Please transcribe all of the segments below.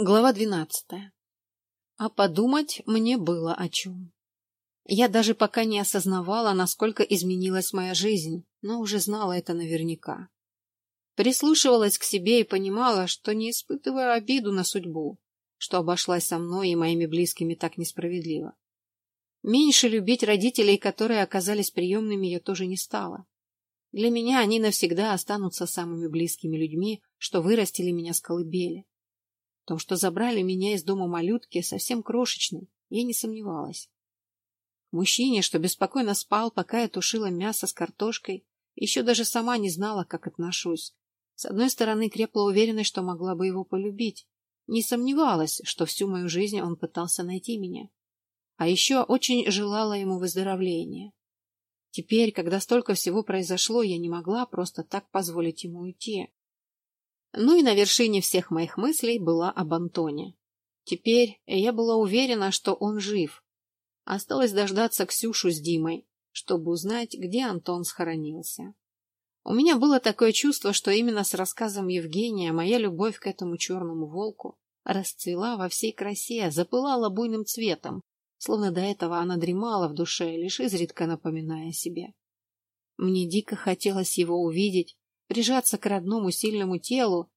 Глава двенадцатая. А подумать мне было о чем. Я даже пока не осознавала, насколько изменилась моя жизнь, но уже знала это наверняка. Прислушивалась к себе и понимала, что не испытываю обиду на судьбу, что обошлась со мной и моими близкими так несправедливо. Меньше любить родителей, которые оказались приемными, я тоже не стала. Для меня они навсегда останутся самыми близкими людьми, что вырастили меня с колыбели том, что забрали меня из дома малютки, совсем крошечной, я не сомневалась. Мужчине, что беспокойно спал, пока я тушила мясо с картошкой, еще даже сама не знала, как отношусь. С одной стороны, крепла уверенность, что могла бы его полюбить. Не сомневалась, что всю мою жизнь он пытался найти меня. А еще очень желала ему выздоровления. Теперь, когда столько всего произошло, я не могла просто так позволить ему уйти. Ну и на вершине всех моих мыслей была об Антоне. Теперь я была уверена, что он жив. Осталось дождаться Ксюшу с Димой, чтобы узнать, где Антон схоронился. У меня было такое чувство, что именно с рассказом Евгения моя любовь к этому черному волку расцвела во всей красе, запылала буйным цветом, словно до этого она дремала в душе, лишь изредка напоминая себе. Мне дико хотелось его увидеть, прижаться к родному сильному телу,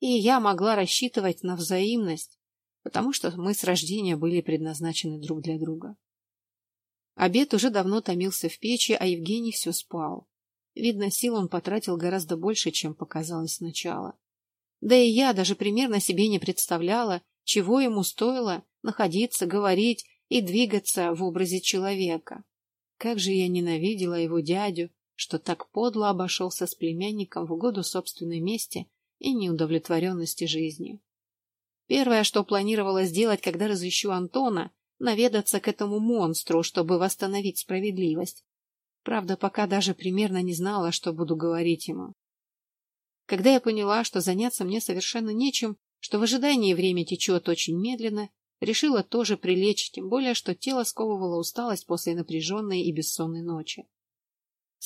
и я могла рассчитывать на взаимность, потому что мы с рождения были предназначены друг для друга. Обед уже давно томился в печи, а Евгений все спал. Видно, сил он потратил гораздо больше, чем показалось сначала. Да и я даже примерно себе не представляла, чего ему стоило находиться, говорить и двигаться в образе человека. Как же я ненавидела его дядю, что так подло обошелся с племянником в угоду собственной мести и неудовлетворенности жизнью. Первое, что планировала сделать, когда разыщу Антона, наведаться к этому монстру, чтобы восстановить справедливость. Правда, пока даже примерно не знала, что буду говорить ему. Когда я поняла, что заняться мне совершенно нечем, что в ожидании время течет очень медленно, решила тоже прилечь, тем более, что тело сковывало усталость после напряженной и бессонной ночи.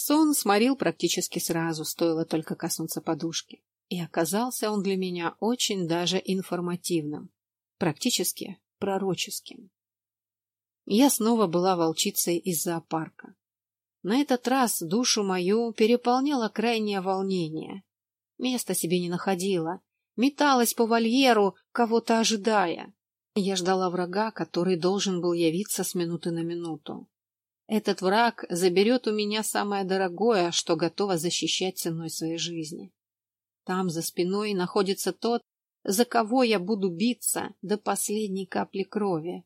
Сон сморил практически сразу, стоило только коснуться подушки. И оказался он для меня очень даже информативным, практически пророческим. Я снова была волчицей из зоопарка. На этот раз душу мою переполняло крайнее волнение. Места себе не находила, металась по вольеру, кого-то ожидая. Я ждала врага, который должен был явиться с минуты на минуту. Этот враг заберет у меня самое дорогое, что готово защищать ценой своей жизни. Там за спиной находится тот, за кого я буду биться до последней капли крови.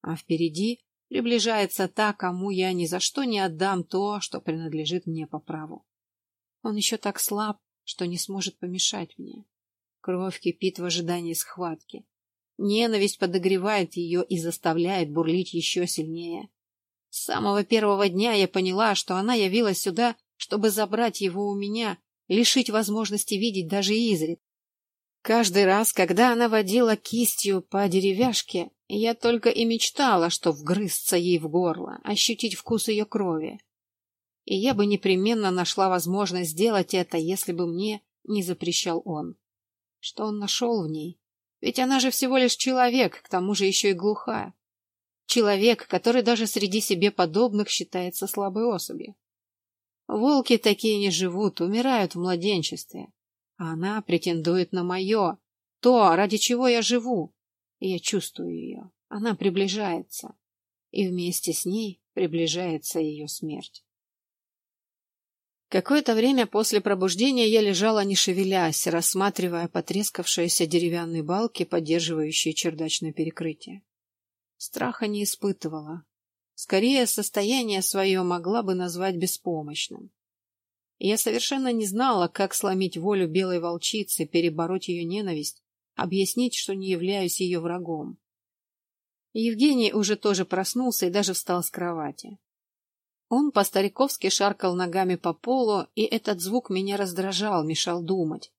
А впереди приближается та, кому я ни за что не отдам то, что принадлежит мне по праву. Он еще так слаб, что не сможет помешать мне. Кровь кипит в ожидании схватки. Ненависть подогревает ее и заставляет бурлить еще сильнее. С самого первого дня я поняла, что она явилась сюда, чтобы забрать его у меня, лишить возможности видеть даже изред. Каждый раз, когда она водила кистью по деревяшке, я только и мечтала, что вгрызться ей в горло, ощутить вкус ее крови. И я бы непременно нашла возможность сделать это, если бы мне не запрещал он. Что он нашел в ней? Ведь она же всего лишь человек, к тому же еще и глухая. Человек, который даже среди себе подобных считается слабой особью. Волки такие не живут, умирают в младенчестве. А она претендует на мое, то, ради чего я живу. И я чувствую ее. Она приближается. И вместе с ней приближается ее смерть. Какое-то время после пробуждения я лежала, не шевелясь, рассматривая потрескавшиеся деревянные балки, поддерживающие чердачное перекрытие. Страха не испытывала. Скорее, состояние свое могла бы назвать беспомощным. Я совершенно не знала, как сломить волю белой волчицы, перебороть ее ненависть, объяснить, что не являюсь ее врагом. Евгений уже тоже проснулся и даже встал с кровати. Он по-стариковски шаркал ногами по полу, и этот звук меня раздражал, мешал думать.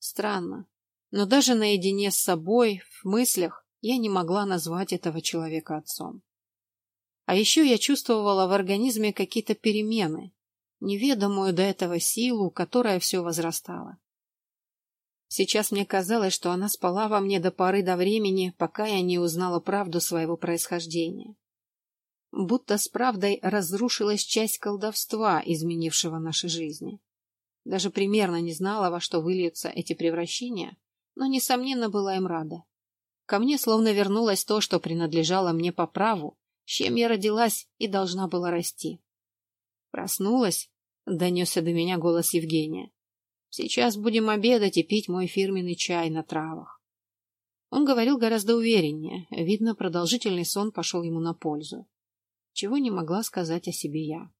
Странно, но даже наедине с собой, в мыслях, я не могла назвать этого человека отцом. А еще я чувствовала в организме какие-то перемены, неведомую до этого силу, которая все возрастала. Сейчас мне казалось, что она спала во мне до поры до времени, пока я не узнала правду своего происхождения. Будто с правдой разрушилась часть колдовства, изменившего наши жизни. Даже примерно не знала, во что выльются эти превращения, но, несомненно, была им рада. Ко мне словно вернулось то, что принадлежало мне по праву, с чем я родилась и должна была расти. Проснулась, — донесся до меня голос Евгения. Сейчас будем обедать и пить мой фирменный чай на травах. Он говорил гораздо увереннее. Видно, продолжительный сон пошел ему на пользу. Чего не могла сказать о себе я.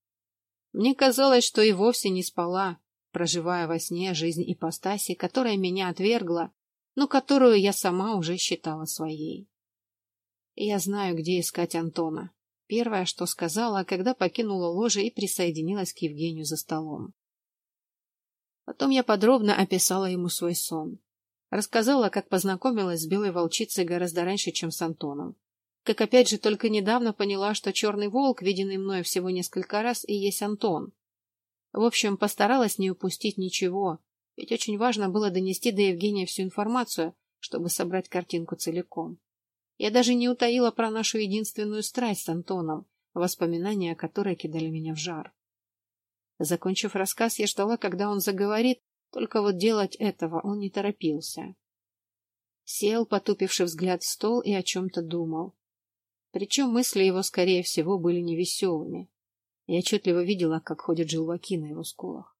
Мне казалось, что и вовсе не спала, проживая во сне жизнь ипостаси, которая меня отвергла, но которую я сама уже считала своей. Я знаю, где искать Антона. Первое, что сказала, когда покинула ложе и присоединилась к Евгению за столом. Потом я подробно описала ему свой сон. Рассказала, как познакомилась с белой волчицей гораздо раньше, чем с Антоном. Как опять же только недавно поняла, что черный волк, виденный мной всего несколько раз, и есть Антон. В общем, постаралась не упустить ничего, ведь очень важно было донести до Евгения всю информацию, чтобы собрать картинку целиком. Я даже не утаила про нашу единственную страсть с Антоном, воспоминания о которой кидали меня в жар. Закончив рассказ, я ждала, когда он заговорит, только вот делать этого он не торопился. Сел, потупивший взгляд в стол, и о чем-то думал. Причем мысли его, скорее всего, были невеселыми. Я отчетливо видела, как ходят желваки на его скулах.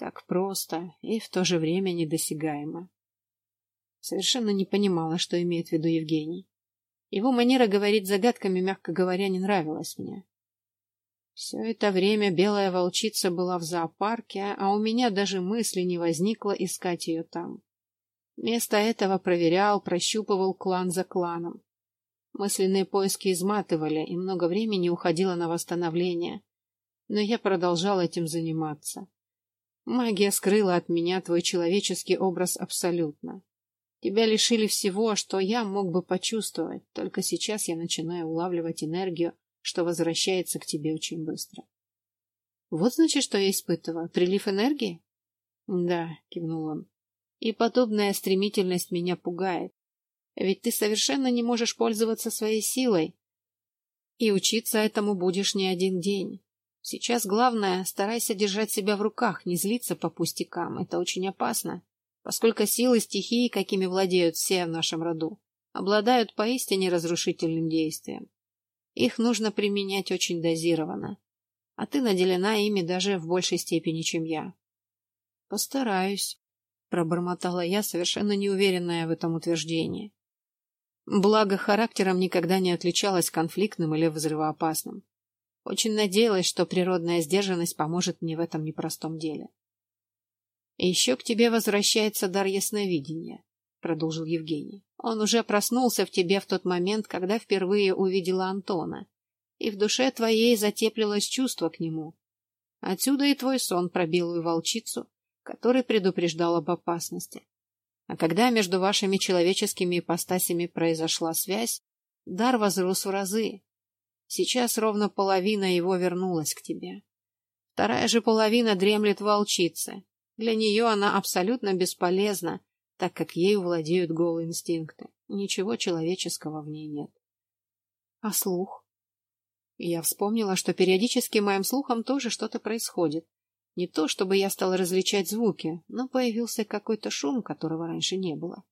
Так просто и в то же время недосягаемо. Совершенно не понимала, что имеет в виду Евгений. Его манера говорить загадками, мягко говоря, не нравилась мне. Все это время белая волчица была в зоопарке, а у меня даже мысли не возникло искать ее там. Вместо этого проверял, прощупывал клан за кланом. Мысленные поиски изматывали, и много времени уходило на восстановление. Но я продолжал этим заниматься. Магия скрыла от меня твой человеческий образ абсолютно. Тебя лишили всего, что я мог бы почувствовать, только сейчас я начинаю улавливать энергию что возвращается к тебе очень быстро. Вот значит, что я испытываю. Прилив энергии? Да, кивнул он. И подобная стремительность меня пугает. Ведь ты совершенно не можешь пользоваться своей силой. И учиться этому будешь не один день. Сейчас главное, старайся держать себя в руках, не злиться по пустякам. Это очень опасно, поскольку силы стихии, какими владеют все в нашем роду, обладают поистине разрушительным действием. Их нужно применять очень дозированно. А ты наделена ими даже в большей степени, чем я. Постараюсь, пробормотала я, совершенно неуверенная в этом утверждении. Благо, характером никогда не отличалась конфликтным или взрывоопасным. Очень надеялась, что природная сдержанность поможет мне в этом непростом деле. И еще к тебе возвращается дар ясновидения, продолжил Евгений. Он уже проснулся в тебе в тот момент, когда впервые увидела Антона, и в душе твоей затеплилось чувство к нему. Отсюда и твой сон про белую волчицу, который предупреждал об опасности. А когда между вашими человеческими ипостасями произошла связь, дар возрос в разы. Сейчас ровно половина его вернулась к тебе. Вторая же половина дремлет волчице. Для нее она абсолютно бесполезна, так как ею владеют голые инстинкты. Ничего человеческого в ней нет. А слух? Я вспомнила, что периодически моим слухом тоже что-то происходит. Не то, чтобы я стала различать звуки, но появился какой-то шум, которого раньше не было.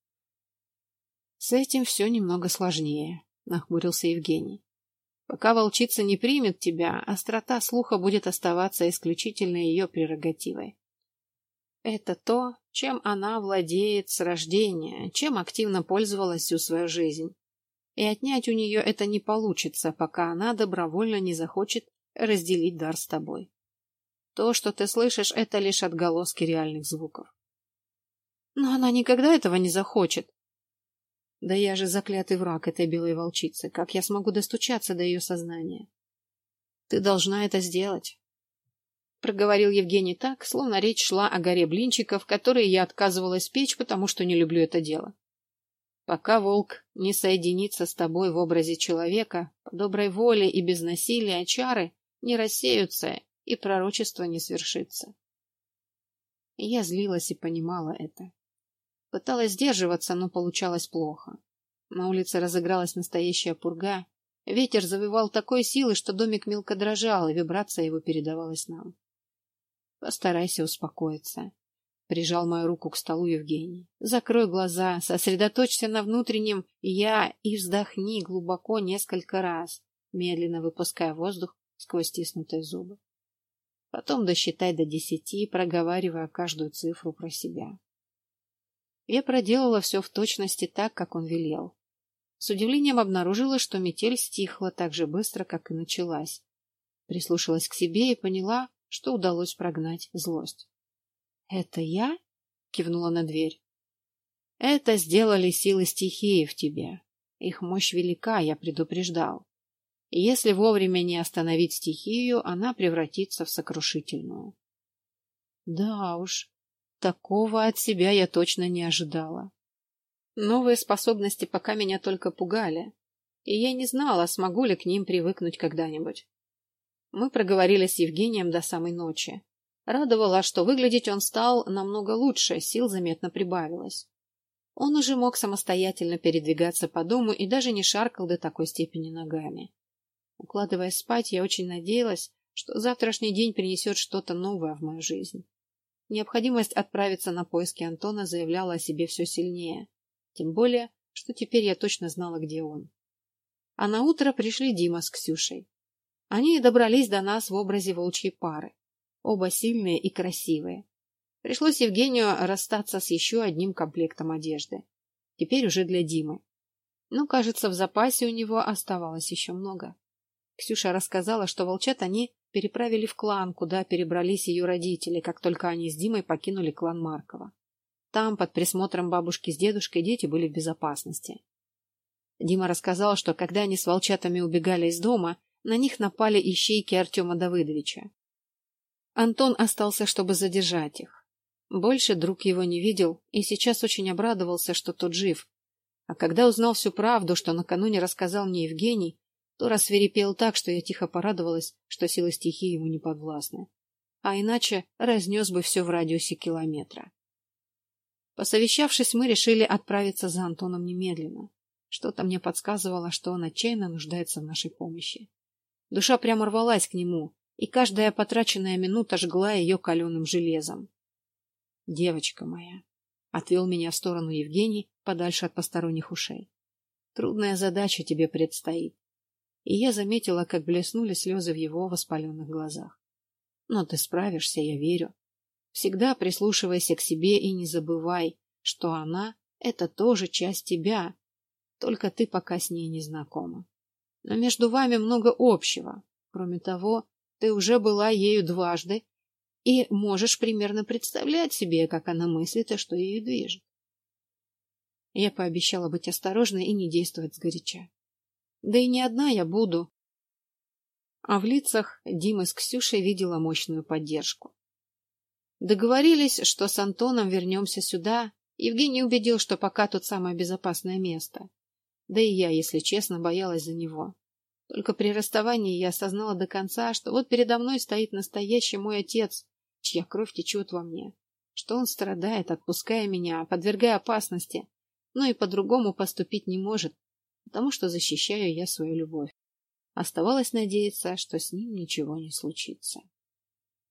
С этим все немного сложнее, нахмурился Евгений. Пока волчица не примет тебя, острота слуха будет оставаться исключительно ее прерогативой. Это то, чем она владеет с рождения, чем активно пользовалась всю свою жизнь. И отнять у нее это не получится, пока она добровольно не захочет разделить дар с тобой. То, что ты слышишь, это лишь отголоски реальных звуков. Но она никогда этого не захочет. Да я же заклятый враг этой белой волчицы. Как я смогу достучаться до ее сознания? Ты должна это сделать. — проговорил Евгений так, словно речь шла о горе блинчиков, которые я отказывалась печь, потому что не люблю это дело. Пока волк не соединится с тобой в образе человека, по доброй воле и без насилия чары не рассеются, и пророчество не свершится. Я злилась и понимала это. Пыталась сдерживаться, но получалось плохо. На улице разыгралась настоящая пурга. Ветер завывал такой силой, что домик мелко дрожал, и вибрация его передавалась нам. Постарайся успокоиться. Прижал мою руку к столу Евгений. Закрой глаза, сосредоточься на внутреннем «я» и вздохни глубоко несколько раз, медленно выпуская воздух сквозь стиснутые зубы. Потом досчитай до десяти, проговаривая каждую цифру про себя. Я проделала все в точности так, как он велел. С удивлением обнаружила, что метель стихла так же быстро, как и началась. Прислушалась к себе и поняла, что удалось прогнать злость. — Это я? — кивнула на дверь. — Это сделали силы стихии в тебе. Их мощь велика, я предупреждал. Если вовремя не остановить стихию, она превратится в сокрушительную. Да уж, такого от себя я точно не ожидала. Новые способности пока меня только пугали, и я не знала, смогу ли к ним привыкнуть когда-нибудь. Мы проговорили с Евгением до самой ночи. Радовало, что выглядеть он стал намного лучше, сил заметно прибавилось. Он уже мог самостоятельно передвигаться по дому и даже не шаркал до такой степени ногами. Укладываясь спать, я очень надеялась, что завтрашний день принесет что-то новое в мою жизнь. Необходимость отправиться на поиски Антона заявляла о себе все сильнее. Тем более, что теперь я точно знала, где он. А на утро пришли Дима с Ксюшей. Они добрались до нас в образе волчьей пары. Оба сильные и красивые. Пришлось Евгению расстаться с еще одним комплектом одежды. Теперь уже для Димы. Но, кажется, в запасе у него оставалось еще много. Ксюша рассказала, что волчат они переправили в клан, куда перебрались ее родители, как только они с Димой покинули клан Маркова. Там, под присмотром бабушки с дедушкой, дети были в безопасности. Дима рассказал, что когда они с волчатами убегали из дома, на них напали ищейки Артема Давыдовича. Антон остался, чтобы задержать их. Больше друг его не видел и сейчас очень обрадовался, что тот жив. А когда узнал всю правду, что накануне рассказал мне Евгений, то рассверепел так, что я тихо порадовалась, что силы стихии ему не подвластны. А иначе разнес бы все в радиусе километра. Посовещавшись, мы решили отправиться за Антоном немедленно. Что-то мне подсказывало, что он отчаянно нуждается в нашей помощи. Душа прямо рвалась к нему, и каждая потраченная минута жгла ее каленым железом. «Девочка моя», — отвел меня в сторону Евгений, подальше от посторонних ушей. «Трудная задача тебе предстоит». И я заметила, как блеснули слезы в его воспаленных глазах. «Но ты справишься, я верю. Всегда прислушивайся к себе и не забывай, что она — это тоже часть тебя, только ты пока с ней не знакома. Но между вами много общего. Кроме того, ты уже была ею дважды и можешь примерно представлять себе, как она мыслит и что ею движет. Я пообещала быть осторожной и не действовать сгоряча. Да и не одна я буду. А в лицах Димы с Ксюшей видела мощную поддержку. Договорились, что с Антоном вернемся сюда. Евгений убедил, что пока тут самое безопасное место. Да и я, если честно, боялась за него. Только при расставании я осознала до конца, что вот передо мной стоит настоящий мой отец, чья кровь течет во мне, что он страдает, отпуская меня, подвергая опасности, но и по-другому поступить не может, потому что защищаю я свою любовь. Оставалось надеяться, что с ним ничего не случится.